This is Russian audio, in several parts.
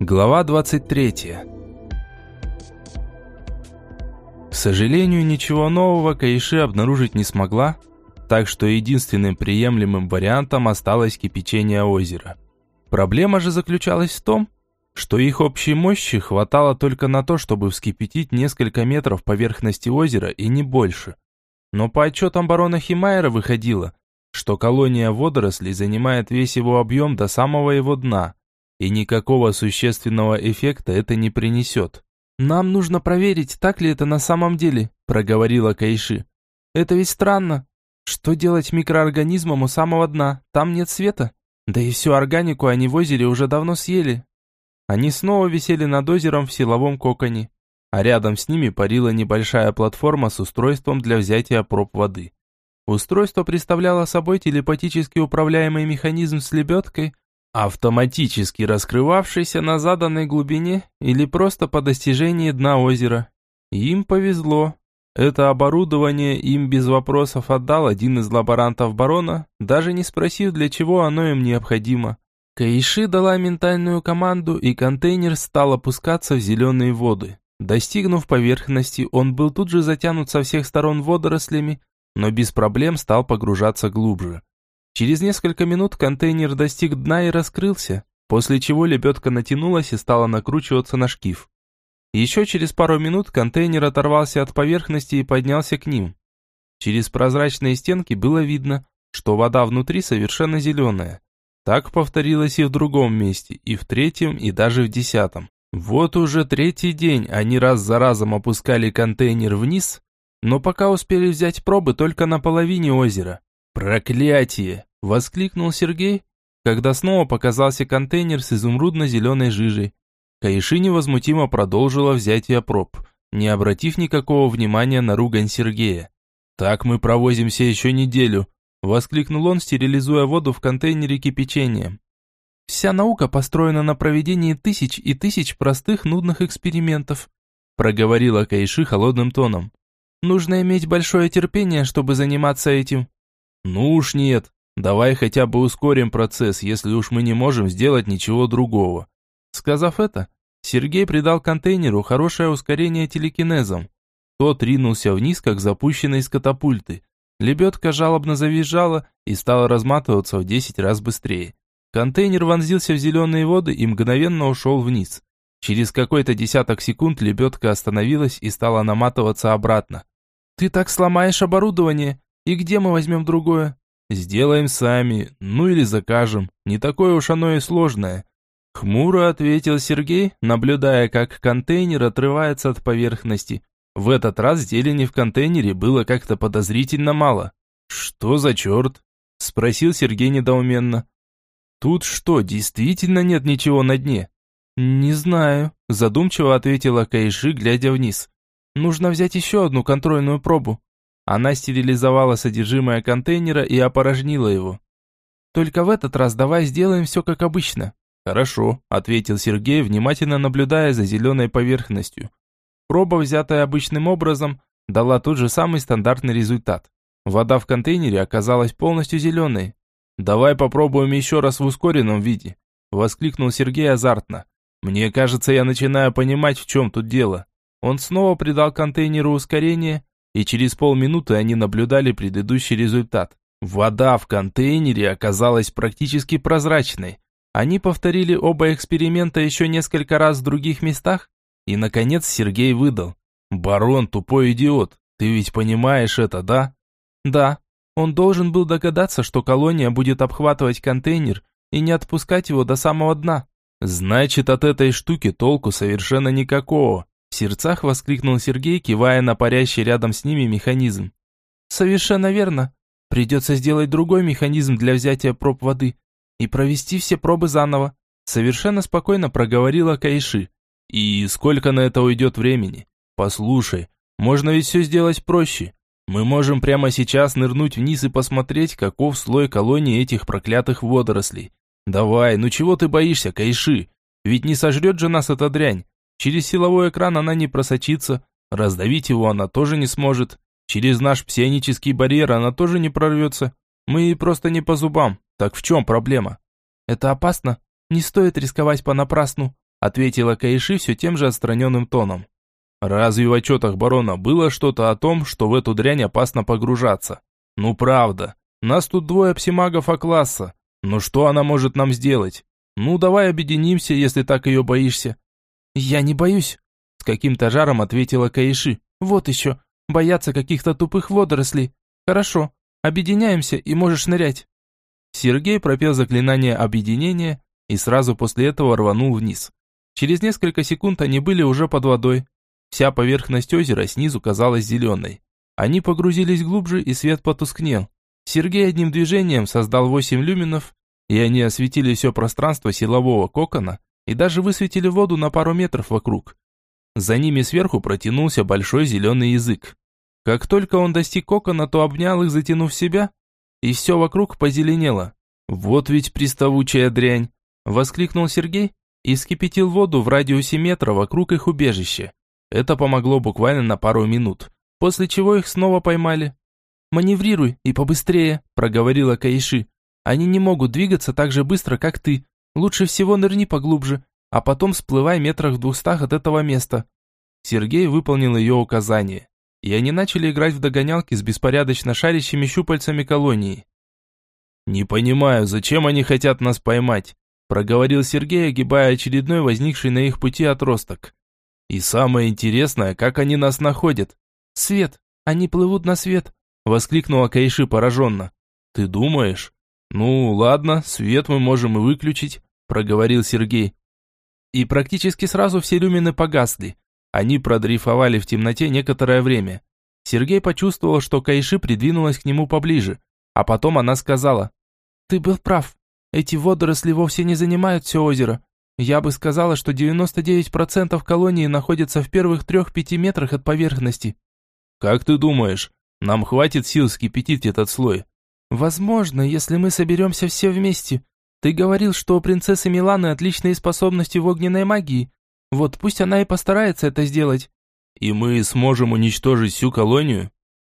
Глава 23. К сожалению, ничего нового Каиши обнаружить не смогла, так что единственным приемлемым вариантом осталось кипячение озера. Проблема же заключалась в том, что их общей мощи хватало только на то, чтобы вскипятить несколько метров поверхности озера и не больше. Но по отчетам барона Химайера выходило, что колония водорослей занимает весь его объем до самого его дна – и никакого существенного эффекта это не принесет. «Нам нужно проверить, так ли это на самом деле», – проговорила Кайши. «Это ведь странно. Что делать микроорганизмам у самого дна? Там нет света. Да и всю органику они в озере уже давно съели». Они снова висели над озером в силовом коконе, а рядом с ними парила небольшая платформа с устройством для взятия проб воды. Устройство представляло собой телепатически управляемый механизм с лебедкой, автоматически раскрывавшийся на заданной глубине или просто по достижении дна озера. Им повезло. Это оборудование им без вопросов отдал один из лаборантов барона, даже не спросив, для чего оно им необходимо. Каиши дала ментальную команду, и контейнер стал опускаться в зеленые воды. Достигнув поверхности, он был тут же затянут со всех сторон водорослями, но без проблем стал погружаться глубже. Через несколько минут контейнер достиг дна и раскрылся, после чего лебедка натянулась и стала накручиваться на шкив. Еще через пару минут контейнер оторвался от поверхности и поднялся к ним. Через прозрачные стенки было видно, что вода внутри совершенно зеленая. Так повторилось и в другом месте, и в третьем, и даже в десятом. Вот уже третий день они раз за разом опускали контейнер вниз, но пока успели взять пробы только на половине озера. Проклятие! Воскликнул Сергей, когда снова показался контейнер с изумрудно-зеленой жижей. Каиши невозмутимо продолжила взятие проб, не обратив никакого внимания на ругань Сергея. «Так мы провозимся еще неделю», – воскликнул он, стерилизуя воду в контейнере кипячением. «Вся наука построена на проведении тысяч и тысяч простых нудных экспериментов», – проговорила Каиши холодным тоном. «Нужно иметь большое терпение, чтобы заниматься этим». «Ну уж нет», Давай хотя бы ускорим процесс, если уж мы не можем сделать ничего другого. Сказав это, Сергей придал контейнеру хорошее ускорение телекинезом. Тот ринулся вниз, как запущенный из катапульты. Лебедка жалобно завизжала и стала разматываться в 10 раз быстрее. Контейнер вонзился в зеленые воды и мгновенно ушел вниз. Через какой-то десяток секунд лебедка остановилась и стала наматываться обратно. «Ты так сломаешь оборудование, и где мы возьмем другое?» Сделаем сами, ну или закажем. Не такое уж оно и сложное. Хмуро ответил Сергей, наблюдая, как контейнер отрывается от поверхности. В этот раз зелени в контейнере было как-то подозрительно мало. «Что за черт?» – спросил Сергей недоуменно. «Тут что, действительно нет ничего на дне?» «Не знаю», – задумчиво ответила Кайши, глядя вниз. «Нужно взять еще одну контрольную пробу». Она стерилизовала содержимое контейнера и опорожнила его. «Только в этот раз давай сделаем все как обычно». «Хорошо», – ответил Сергей, внимательно наблюдая за зеленой поверхностью. Проба, взятая обычным образом, дала тот же самый стандартный результат. Вода в контейнере оказалась полностью зеленой. «Давай попробуем еще раз в ускоренном виде», – воскликнул Сергей азартно. «Мне кажется, я начинаю понимать, в чем тут дело». Он снова придал контейнеру ускорение, и через полминуты они наблюдали предыдущий результат. Вода в контейнере оказалась практически прозрачной. Они повторили оба эксперимента еще несколько раз в других местах, и, наконец, Сергей выдал. «Барон, тупой идиот, ты ведь понимаешь это, да?» «Да. Он должен был догадаться, что колония будет обхватывать контейнер и не отпускать его до самого дна». «Значит, от этой штуки толку совершенно никакого. В сердцах воскликнул Сергей, кивая на парящий рядом с ними механизм. «Совершенно верно. Придется сделать другой механизм для взятия проб воды и провести все пробы заново», совершенно спокойно проговорила Кайши. «И сколько на это уйдет времени? Послушай, можно ведь все сделать проще. Мы можем прямо сейчас нырнуть вниз и посмотреть, каков слой колонии этих проклятых водорослей. Давай, ну чего ты боишься, Кайши? Ведь не сожрет же нас эта дрянь. Через силовой экран она не просочится, раздавить его она тоже не сможет. Через наш псионический барьер она тоже не прорвется. Мы ей просто не по зубам. Так в чем проблема? Это опасно. Не стоит рисковать понапрасну. ответила Кайши все тем же отстраненным тоном. Разве в отчетах барона было что-то о том, что в эту дрянь опасно погружаться? Ну правда, нас тут двое псимагов А-класса. Ну что она может нам сделать? Ну давай объединимся, если так ее боишься. Я не боюсь, с каким-то жаром ответила Каиши. Вот еще, бояться каких-то тупых водорослей. Хорошо, объединяемся и можешь нырять. Сергей пропел заклинание объединения и сразу после этого рванул вниз. Через несколько секунд они были уже под водой. Вся поверхность озера снизу казалась зеленой. Они погрузились глубже, и свет потускнел. Сергей одним движением создал восемь люминов, и они осветили все пространство силового кокона и даже высветили воду на пару метров вокруг. За ними сверху протянулся большой зеленый язык. Как только он достиг кокона, то обнял их, затянув себя, и все вокруг позеленело. «Вот ведь приставучая дрянь!» – воскликнул Сергей и вскипятил воду в радиусе метра вокруг их убежища. Это помогло буквально на пару минут, после чего их снова поймали. «Маневрируй и побыстрее», – проговорила Каиши. «Они не могут двигаться так же быстро, как ты. Лучше всего нырни поглубже, а потом всплывай метрах в двухстах от этого места». Сергей выполнил ее указание, и они начали играть в догонялки с беспорядочно шарящими щупальцами колонии. «Не понимаю, зачем они хотят нас поймать?» – проговорил Сергей, огибая очередной возникший на их пути отросток. «И самое интересное, как они нас находят?» «Свет! Они плывут на свет!» – воскликнула Кайши пораженно. «Ты думаешь?» «Ну, ладно, свет мы можем и выключить», – проговорил Сергей. И практически сразу все люмины погасли. Они продрейфовали в темноте некоторое время. Сергей почувствовал, что Кайши придвинулась к нему поближе, а потом она сказала, «Ты был прав. Эти водоросли вовсе не занимают все озеро. Я бы сказала, что 99% колонии находятся в первых трех-пяти метрах от поверхности». «Как ты думаешь, нам хватит сил скипятить этот слой?» «Возможно, если мы соберемся все вместе. Ты говорил, что у принцессы Миланы отличные способности в огненной магии. Вот пусть она и постарается это сделать». «И мы сможем уничтожить всю колонию?»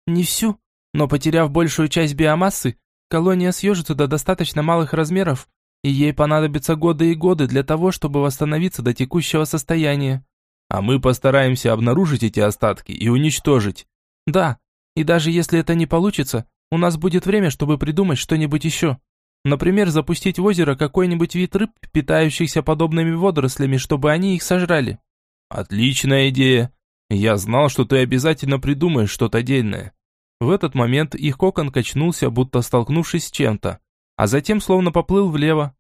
«Не всю, но потеряв большую часть биомассы, колония съежится до достаточно малых размеров, и ей понадобятся годы и годы для того, чтобы восстановиться до текущего состояния. А мы постараемся обнаружить эти остатки и уничтожить. Да, и даже если это не получится, у нас будет время, чтобы придумать что-нибудь еще. Например, запустить в озеро какой-нибудь вид рыб, питающихся подобными водорослями, чтобы они их сожрали. Отличная идея. Я знал, что ты обязательно придумаешь что-то дельное. В этот момент их кокон качнулся, будто столкнувшись с чем-то, а затем словно поплыл влево.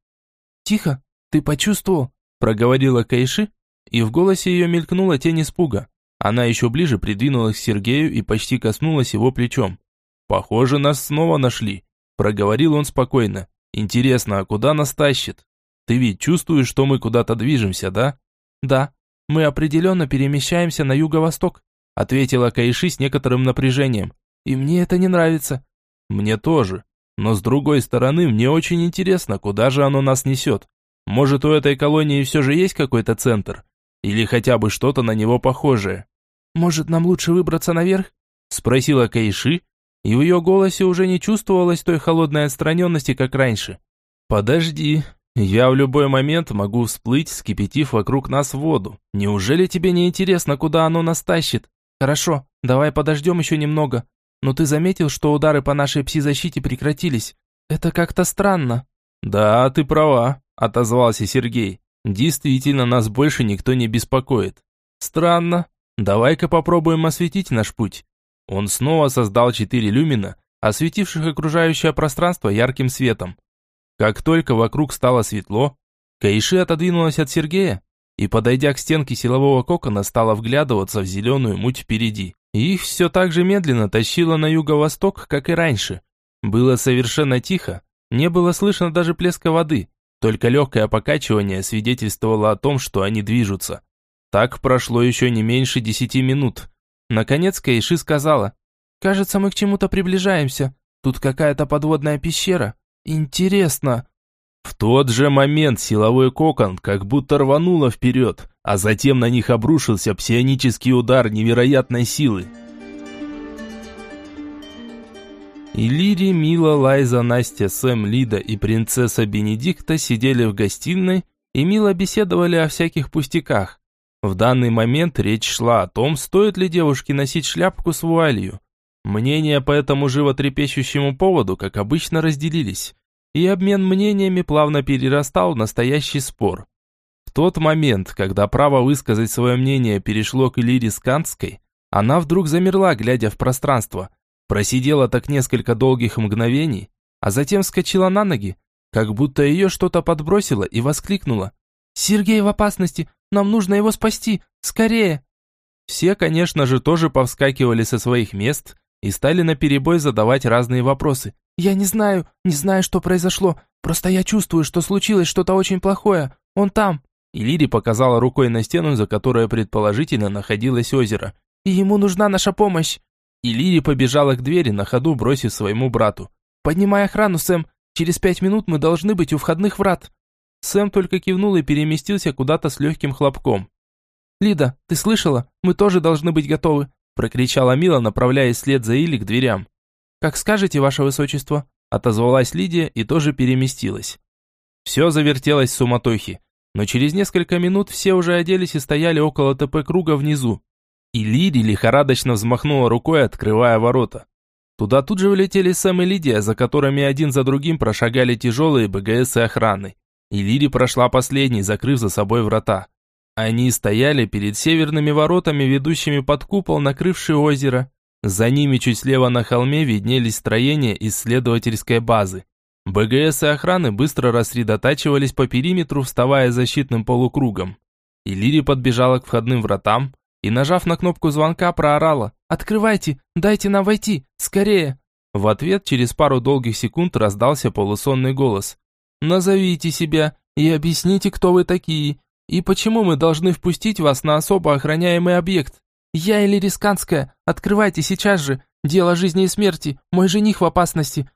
«Тихо, ты почувствовал?» – проговорила Кайши, и в голосе ее мелькнула тень испуга. Она еще ближе придвинулась к Сергею и почти коснулась его плечом. «Похоже, нас снова нашли», – проговорил он спокойно. Интересно, а куда нас тащит? Ты ведь чувствуешь, что мы куда-то движемся, да? Да, мы определенно перемещаемся на юго-восток, ответила Кайши с некоторым напряжением. И мне это не нравится. Мне тоже. Но с другой стороны, мне очень интересно, куда же оно нас несет. Может, у этой колонии все же есть какой-то центр? Или хотя бы что-то на него похожее? Может, нам лучше выбраться наверх? Спросила Кайши, и в ее голосе уже не чувствовалось той холодной отстраненности, как раньше. «Подожди, я в любой момент могу всплыть, скипятив вокруг нас воду. Неужели тебе не интересно, куда оно нас тащит? Хорошо, давай подождем еще немного. Но ты заметил, что удары по нашей пси-защите прекратились? Это как-то странно». «Да, ты права», – отозвался Сергей. «Действительно, нас больше никто не беспокоит. Странно. Давай-ка попробуем осветить наш путь. Он снова создал четыре люмина, осветивших окружающее пространство ярким светом. Как только вокруг стало светло, Каиши отодвинулась от Сергея и, подойдя к стенке силового кокона, стала вглядываться в зеленую муть впереди. Их все так же медленно тащило на юго-восток, как и раньше. Было совершенно тихо, не было слышно даже плеска воды, только легкое покачивание свидетельствовало о том, что они движутся. Так прошло еще не меньше десяти минут, Наконец Кайши сказала, «Кажется, мы к чему-то приближаемся. Тут какая-то подводная пещера. Интересно». В тот же момент силовой кокон как будто рвануло вперед, а затем на них обрушился псионический удар невероятной силы. Иллири, Мила, Лайза, Настя, Сэм, Лида и принцесса Бенедикта сидели в гостиной и мило беседовали о всяких пустяках. В данный момент речь шла о том, стоит ли девушке носить шляпку с вуалью. Мнения по этому животрепещущему поводу, как обычно, разделились, и обмен мнениями плавно перерастал в настоящий спор. В тот момент, когда право высказать свое мнение перешло к Элире Сканской, она вдруг замерла, глядя в пространство, просидела так несколько долгих мгновений, а затем вскочила на ноги, как будто ее что-то подбросило и воскликнула. «Сергей в опасности! Нам нужно его спасти! Скорее!» Все, конечно же, тоже повскакивали со своих мест и стали наперебой задавать разные вопросы. «Я не знаю, не знаю, что произошло. Просто я чувствую, что случилось что-то очень плохое. Он там». И Лири показала рукой на стену, за которой предположительно находилось озеро. «И ему нужна наша помощь». И Лири побежала к двери, на ходу бросив своему брату. «Поднимай охрану, Сэм. Через пять минут мы должны быть у входных врат». Сэм только кивнул и переместился куда-то с легким хлопком. «Лида, ты слышала? Мы тоже должны быть готовы прокричала Мила, направляясь вслед за Илли к дверям. «Как скажете, ваше высочество», отозвалась Лидия и тоже переместилась. Все завертелось в суматохе, но через несколько минут все уже оделись и стояли около ТП-круга внизу. И Лиди лихорадочно взмахнула рукой, открывая ворота. Туда тут же влетели Сэм и Лидия, за которыми один за другим прошагали тяжелые БГС и охраны. И Лиди прошла последней, закрыв за собой врата. Они стояли перед северными воротами, ведущими под купол, накрывший озеро. За ними чуть слева на холме виднелись строения исследовательской базы. БГС и охраны быстро рассредотачивались по периметру, вставая защитным полукругом. Иллири подбежала к входным вратам и, нажав на кнопку звонка, проорала «Открывайте! Дайте нам войти! Скорее!» В ответ через пару долгих секунд раздался полусонный голос. «Назовите себя и объясните, кто вы такие, и почему мы должны впустить вас на особо охраняемый объект? Я или Рисканская, открывайте сейчас же. Дело жизни и смерти, мой жених в опасности.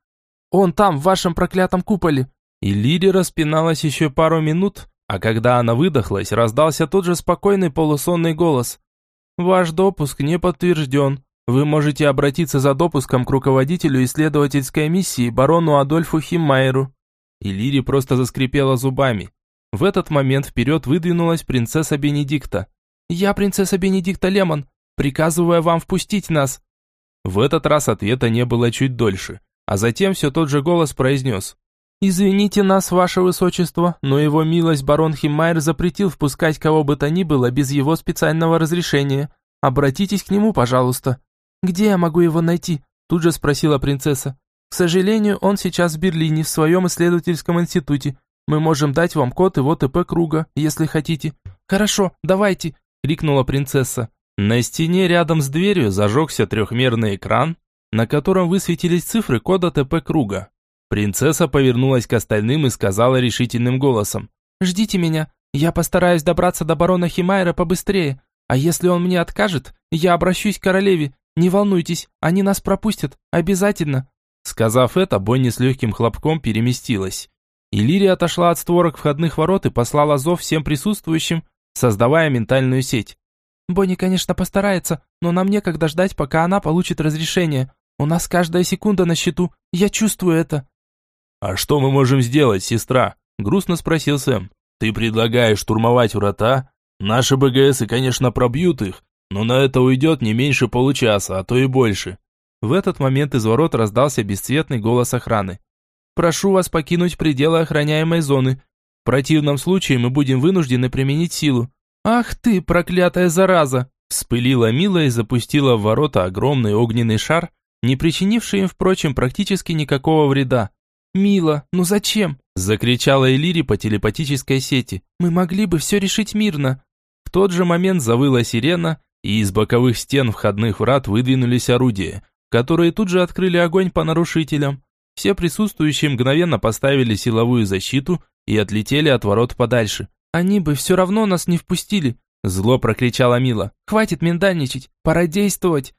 Он там, в вашем проклятом куполе». И Лири распиналась еще пару минут, а когда она выдохлась, раздался тот же спокойный полусонный голос. «Ваш допуск не подтвержден. Вы можете обратиться за допуском к руководителю исследовательской миссии барону Адольфу Химмайеру». И Лири просто заскрипела зубами. В этот момент вперед выдвинулась принцесса Бенедикта. «Я принцесса Бенедикта Лемон, приказываю вам впустить нас». В этот раз ответа не было чуть дольше, а затем все тот же голос произнес. «Извините нас, ваше высочество, но его милость барон Химмайер запретил впускать кого бы то ни было без его специального разрешения. Обратитесь к нему, пожалуйста». «Где я могу его найти?» Тут же спросила принцесса. «К сожалению, он сейчас в Берлине, в своем исследовательском институте. Мы можем дать вам код его ТП круга, если хотите». «Хорошо, давайте», — крикнула принцесса. На стене рядом с дверью зажегся трехмерный экран, на котором высветились цифры кода ТП круга. Принцесса повернулась к остальным и сказала решительным голосом. «Ждите меня, я постараюсь добраться до барона Химайра побыстрее, а если он мне откажет, я обращусь к королеве, не волнуйтесь, они нас пропустят, обязательно». Сказав это, Бонни с легким хлопком переместилась. Иллирия отошла от створок входных ворот и послала зов всем присутствующим, создавая ментальную сеть. «Бонни, конечно, постарается, но нам некогда ждать, пока она получит разрешение. У нас каждая секунда на счету, я чувствую это». «А что мы можем сделать, сестра?» – грустно спросил Сэм. «Ты предлагаешь штурмовать врата? Наши БГСы, конечно, пробьют их, но на это уйдет не меньше получаса, а то и больше». В этот момент из ворот раздался бесцветный голос охраны. Прошу вас покинуть пределы охраняемой зоны. В противном случае мы будем вынуждены применить силу». «Ах ты, проклятая зараза!» Вспылила Мила и запустила в ворота огромный огненный шар, не причинивший им, впрочем, практически никакого вреда. «Мила, ну зачем?» – закричала Элири по телепатической сети. «Мы могли бы все решить мирно». В тот же момент завыла сирена, и из боковых стен входных врат выдвинулись орудия, которые тут же открыли огонь по нарушителям. Все присутствующие мгновенно поставили силовую защиту и отлетели от ворот подальше. «Они бы все равно нас не впустили!» Зло прокричала Мила. «Хватит миндальничать! Пора действовать!»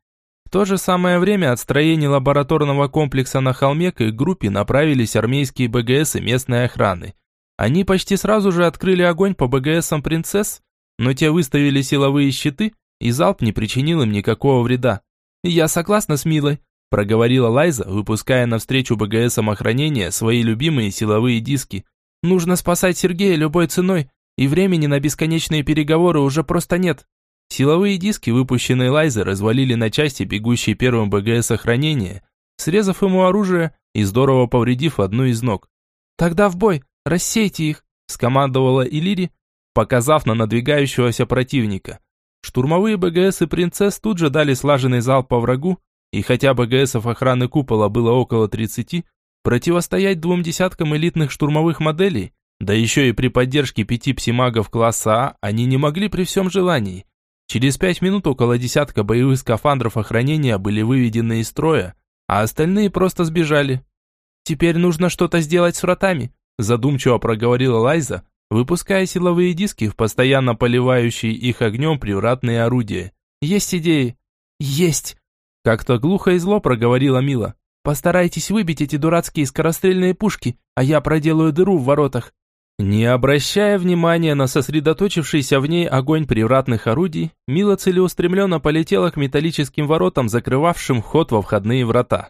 В то же самое время от строения лабораторного комплекса на холме к их группе направились армейские БГС и местной охраны. Они почти сразу же открыли огонь по БГСам принцесс, но те выставили силовые щиты, и залп не причинил им никакого вреда. «Я согласна с Милой проговорила Лайза, выпуская навстречу БГСам охранения свои любимые силовые диски. Нужно спасать Сергея любой ценой, и времени на бесконечные переговоры уже просто нет. Силовые диски, выпущенные Лайзер, развалили на части бегущие первым БГС охранения, срезав ему оружие и здорово повредив одну из ног. «Тогда в бой! Рассейте их!» – скомандовала Илири, показав на надвигающегося противника. Штурмовые БГС и «Принцесс» тут же дали слаженный залп по врагу, и хотя БГСов охраны купола было около 30, противостоять двум десяткам элитных штурмовых моделей, да еще и при поддержке пяти псимагов класса А, они не могли при всем желании. Через пять минут около десятка боевых скафандров охранения были выведены из строя, а остальные просто сбежали. «Теперь нужно что-то сделать с вратами», задумчиво проговорила Лайза, выпуская силовые диски в постоянно поливающие их огнем привратные орудия. «Есть идеи?» «Есть!» Как-то глухо и зло проговорила Мила. «Постарайтесь выбить эти дурацкие скорострельные пушки, а я проделаю дыру в воротах». Не обращая внимания на сосредоточившийся в ней огонь привратных орудий, Мила целеустремленно полетела к металлическим воротам, закрывавшим вход во входные врата.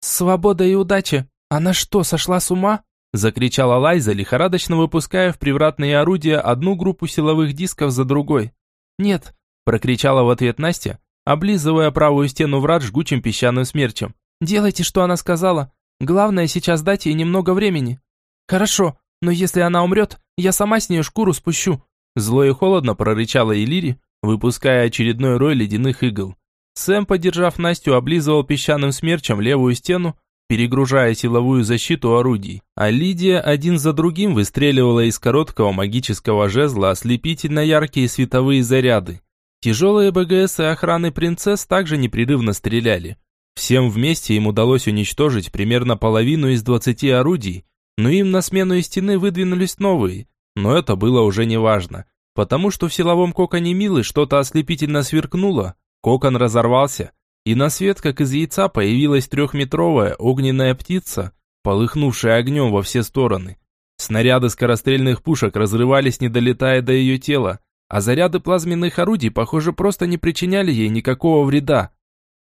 «Свобода и удача! Она что, сошла с ума?» Закричала Лайза, лихорадочно выпуская в привратные орудия одну группу силовых дисков за другой. «Нет», – прокричала в ответ Настя, облизывая правую стену врат жгучим песчаным смерчем. «Делайте, что она сказала. Главное сейчас дать ей немного времени». «Хорошо, но если она умрет, я сама с нее шкуру спущу». Зло и холодно прорычала Элири, выпуская очередной рой ледяных игл. Сэм, поддержав Настю, облизывал песчаным смерчем левую стену, перегружая силовую защиту орудий, а Лидия один за другим выстреливала из короткого магического жезла ослепительно яркие световые заряды. Тяжелые БГС и охраны принцесс также непрерывно стреляли. Всем вместе им удалось уничтожить примерно половину из 20 орудий, но им на смену из стены выдвинулись новые. Но это было уже не важно, потому что в силовом коконе Милы что-то ослепительно сверкнуло, кокон разорвался, и на свет, как из яйца, появилась трехметровая огненная птица, полыхнувшая огнем во все стороны. Снаряды скорострельных пушек разрывались, не долетая до ее тела, а заряды плазменных орудий, похоже, просто не причиняли ей никакого вреда.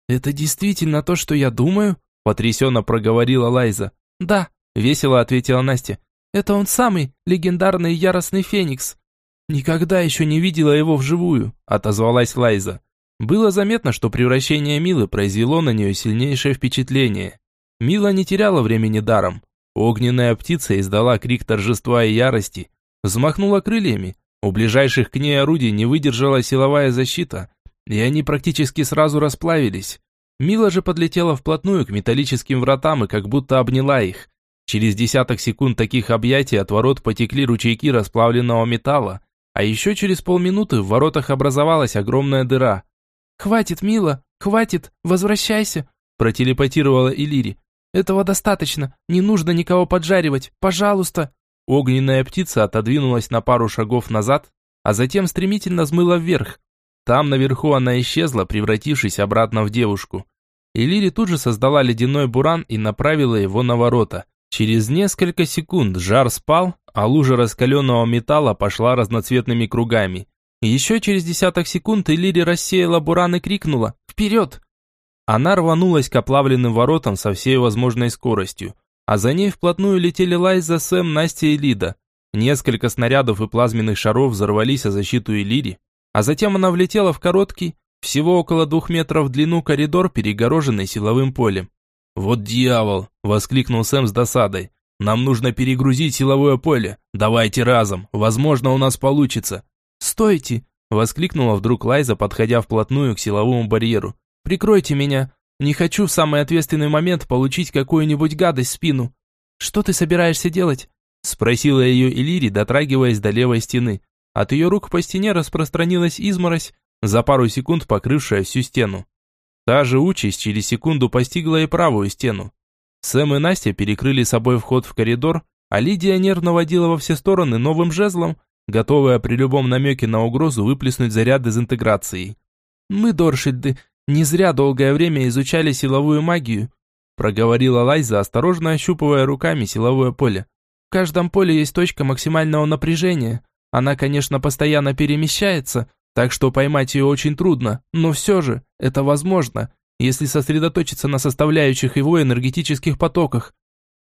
«Это действительно то, что я думаю?» – потрясенно проговорила Лайза. «Да», – весело ответила Настя. «Это он самый, легендарный яростный феникс». «Никогда еще не видела его вживую», – отозвалась Лайза. Было заметно, что превращение Милы произвело на нее сильнейшее впечатление. Мила не теряла времени даром. Огненная птица издала крик торжества и ярости, взмахнула крыльями. У ближайших к ней орудий не выдержала силовая защита, и они практически сразу расплавились. Мила же подлетела вплотную к металлическим вратам и как будто обняла их. Через десяток секунд таких объятий от ворот потекли ручейки расплавленного металла, а еще через полминуты в воротах образовалась огромная дыра. «Хватит, Мила, хватит, возвращайся», протелепатировала Илири. «Этого достаточно, не нужно никого поджаривать, пожалуйста». Огненная птица отодвинулась на пару шагов назад, а затем стремительно взмыла вверх. Там наверху она исчезла, превратившись обратно в девушку. Илири тут же создала ледяной буран и направила его на ворота. Через несколько секунд жар спал, а лужа раскаленного металла пошла разноцветными кругами. Еще через десяток секунд Элири рассеяла буран и крикнула «Вперед!». Она рванулась к оплавленным воротам со всей возможной скоростью, а за ней вплотную летели Лайза, Сэм, Настя и Лида. Несколько снарядов и плазменных шаров взорвались о защиту Элири, а затем она влетела в короткий, всего около двух метров в длину коридор, перегороженный силовым полем. «Вот дьявол!» – воскликнул Сэм с досадой. «Нам нужно перегрузить силовое поле. Давайте разом. Возможно, у нас получится. «Стойте!» – воскликнула вдруг Лайза, подходя вплотную к силовому барьеру. «Прикройте меня! Не хочу в самый ответственный момент получить какую-нибудь гадость в спину!» «Что ты собираешься делать?» – спросила ее Элири, дотрагиваясь до левой стены. От ее рук по стене распространилась изморозь, за пару секунд покрывшая всю стену. Та же участь через секунду постигла и правую стену. Сэм и Настя перекрыли собой вход в коридор, а Лидия нервно водила во все стороны новым жезлом, готовая при любом намеке на угрозу выплеснуть заряд дезинтеграции. «Мы, Доршильды, не зря долгое время изучали силовую магию», проговорила Лайза, осторожно ощупывая руками силовое поле. «В каждом поле есть точка максимального напряжения. Она, конечно, постоянно перемещается, так что поймать ее очень трудно, но все же это возможно, если сосредоточиться на составляющих его энергетических потоках».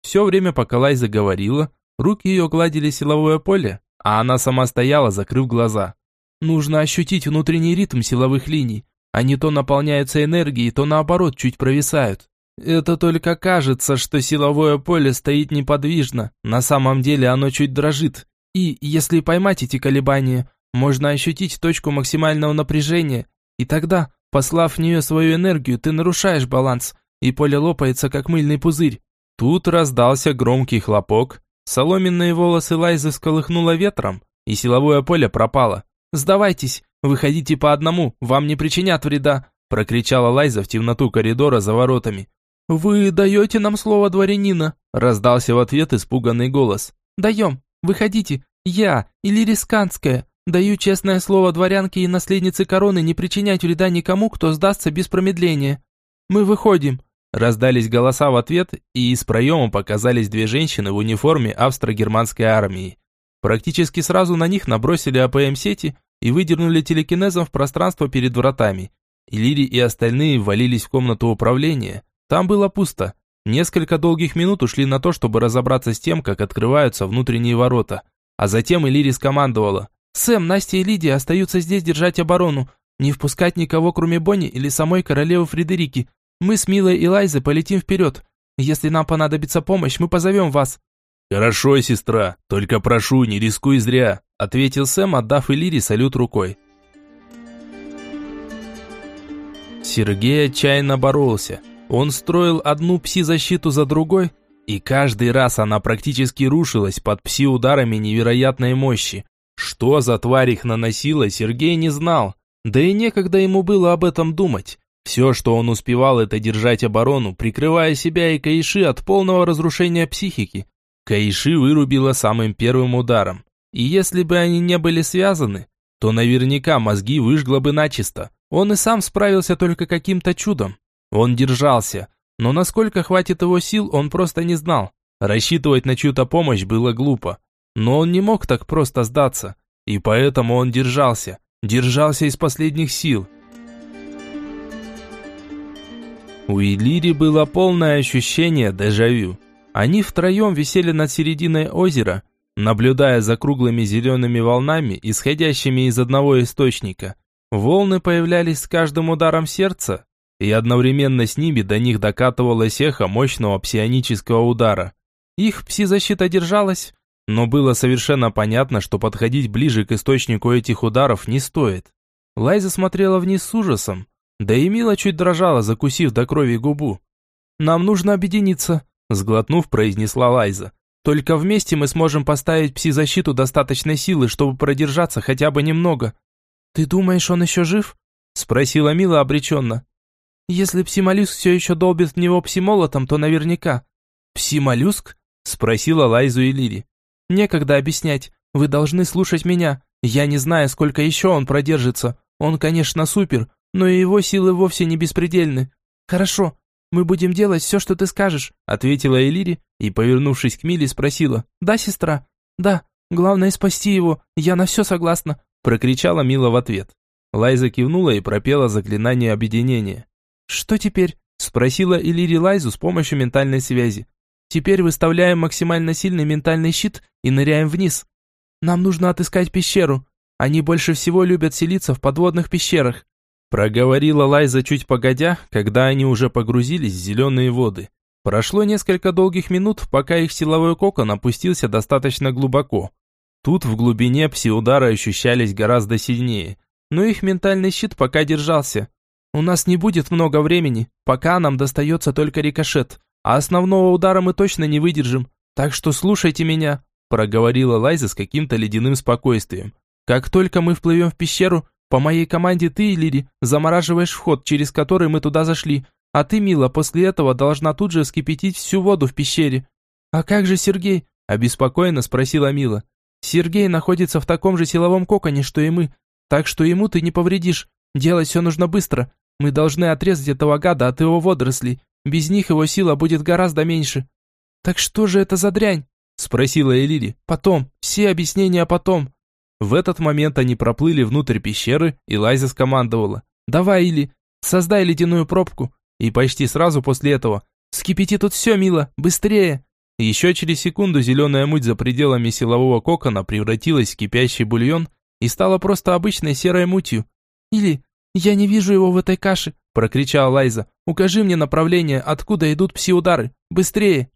Все время, пока Лайза говорила, Руки ее гладили силовое поле, а она сама стояла, закрыв глаза. Нужно ощутить внутренний ритм силовых линий. Они то наполняются энергией, то наоборот чуть провисают. Это только кажется, что силовое поле стоит неподвижно. На самом деле оно чуть дрожит. И, если поймать эти колебания, можно ощутить точку максимального напряжения. И тогда, послав в нее свою энергию, ты нарушаешь баланс, и поле лопается, как мыльный пузырь. Тут раздался громкий хлопок. Соломенные волосы Лайзы всколыхнуло ветром, и силовое поле пропало. «Сдавайтесь, выходите по одному, вам не причинят вреда», прокричала Лайза в темноту коридора за воротами. «Вы даете нам слово дворянина?» раздался в ответ испуганный голос. «Даем, выходите, я, Иллирия Сканская, даю честное слово дворянки и наследнице короны не причинять вреда никому, кто сдастся без промедления. Мы выходим». Раздались голоса в ответ, и из проема показались две женщины в униформе австро-германской армии. Практически сразу на них набросили АПМ-сети и выдернули телекинезом в пространство перед вратами. Иллири и остальные ввалились в комнату управления. Там было пусто. Несколько долгих минут ушли на то, чтобы разобраться с тем, как открываются внутренние ворота. А затем Иллири скомандовала. «Сэм, Настя и Лидия остаются здесь держать оборону. Не впускать никого, кроме Бонни или самой королевы Фредерики. Мы с Милой и Лайзой полетим вперед. Если нам понадобится помощь, мы позовем вас». «Хорошо, сестра, только прошу, не рискуй зря», ответил Сэм, отдав Элире салют рукой. Сергей отчаянно боролся. Он строил одну пси-защиту за другой, и каждый раз она практически рушилась под пси-ударами невероятной мощи. Что за тварь их наносила, Сергей не знал. Да и некогда ему было об этом думать. Все, что он успевал, это держать оборону, прикрывая себя и Каиши от полного разрушения психики. Каиши вырубила самым первым ударом. И если бы они не были связаны, то наверняка мозги выжгло бы начисто. Он и сам справился только каким-то чудом. Он держался, но насколько хватит его сил, он просто не знал. Рассчитывать на чью-то помощь было глупо. Но он не мог так просто сдаться, и поэтому он держался. Держался из последних сил. У Илири было полное ощущение дежавю. Они втроем висели над серединой озера, наблюдая за круглыми зелеными волнами, исходящими из одного источника. Волны появлялись с каждым ударом сердца, и одновременно с ними до них докатывалось эхо мощного псионического удара. Их пси-защита держалась, но было совершенно понятно, что подходить ближе к источнику этих ударов не стоит. Лайза смотрела вниз с ужасом, да и Мила чуть дрожала, закусив до крови губу. «Нам нужно объединиться», Сглотнув, произнесла Лайза. «Только вместе мы сможем поставить пси-защиту достаточной силы, чтобы продержаться хотя бы немного». «Ты думаешь, он еще жив?» Спросила Мила обреченно. «Если пси-моллюск все еще долбит в него пси-молотом, то наверняка». «Пси-моллюск?» Спросила Лайзу и Лири. «Некогда объяснять. Вы должны слушать меня. Я не знаю, сколько еще он продержится. Он, конечно, супер, но и его силы вовсе не беспредельны. Хорошо, «Мы будем делать все, что ты скажешь», — ответила Элири и, повернувшись к Миле, спросила. «Да, сестра?» «Да, главное спасти его, я на все согласна», — прокричала Мила в ответ. Лайза кивнула и пропела заклинание объединения. «Что теперь?» — спросила Элири Лайзу с помощью ментальной связи. «Теперь выставляем максимально сильный ментальный щит и ныряем вниз. Нам нужно отыскать пещеру. Они больше всего любят селиться в подводных пещерах. Проговорила Лайза чуть погодя, когда они уже погрузились в зеленые воды. Прошло несколько долгих минут, пока их силовой кокон опустился достаточно глубоко. Тут в глубине пси-удары ощущались гораздо сильнее, но их ментальный щит пока держался. «У нас не будет много времени, пока нам достается только рикошет, а основного удара мы точно не выдержим, так что слушайте меня», проговорила Лайза с каким-то ледяным спокойствием. «Как только мы вплывем в пещеру, по моей команде ты, Лири, замораживаешь вход, через который мы туда зашли, а ты, Мила, после этого должна тут же вскипятить всю воду в пещере». «А как же Сергей?» – обеспокоенно спросила Мила. «Сергей находится в таком же силовом коконе, что и мы, так что ему ты не повредишь. Делать все нужно быстро. Мы должны отрезать этого гада от его водорослей. Без них его сила будет гораздо меньше». «Так что же это за дрянь?» – спросила Элири. «Потом. Все объяснения потом. В этот момент они проплыли внутрь пещеры, и Лайза скомандовала. «Давай, Или, создай ледяную пробку». И почти сразу после этого «Вскипяти тут все, мило, быстрее!» Еще через секунду зеленая муть за пределами силового кокона превратилась в кипящий бульон и стала просто обычной серой мутью. «Или я не вижу его в этой каше», – прокричала Лайза. «Укажи мне направление, откуда идут пси-удары. Быстрее!»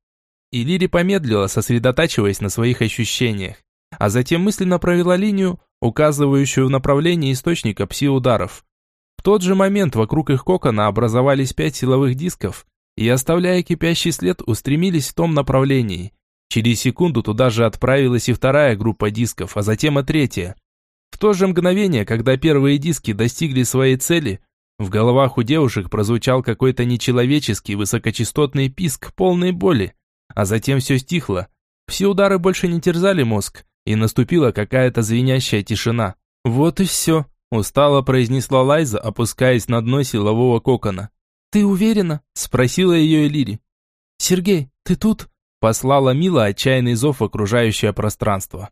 И Лири помедлила, сосредотачиваясь на своих ощущениях, а затем мысленно провела линию, указывающую в направлении источника пси-ударов. В тот же момент вокруг их кокона образовались пять силовых дисков, и, оставляя кипящий след, устремились в том направлении. Через секунду туда же отправилась и вторая группа дисков, а затем и третья. В то же мгновение, когда первые диски достигли своей цели, в головах у девушек прозвучал какой-то нечеловеческий высокочастотный писк полной боли, а затем все стихло. Все удары больше не терзали мозг, и наступила какая-то звенящая тишина. «Вот и все», – устало произнесла Лайза, опускаясь на дно силового кокона. «Ты уверена?» – спросила ее Элири. «Сергей, ты тут?» – послала Мила отчаянный зов в окружающее пространство.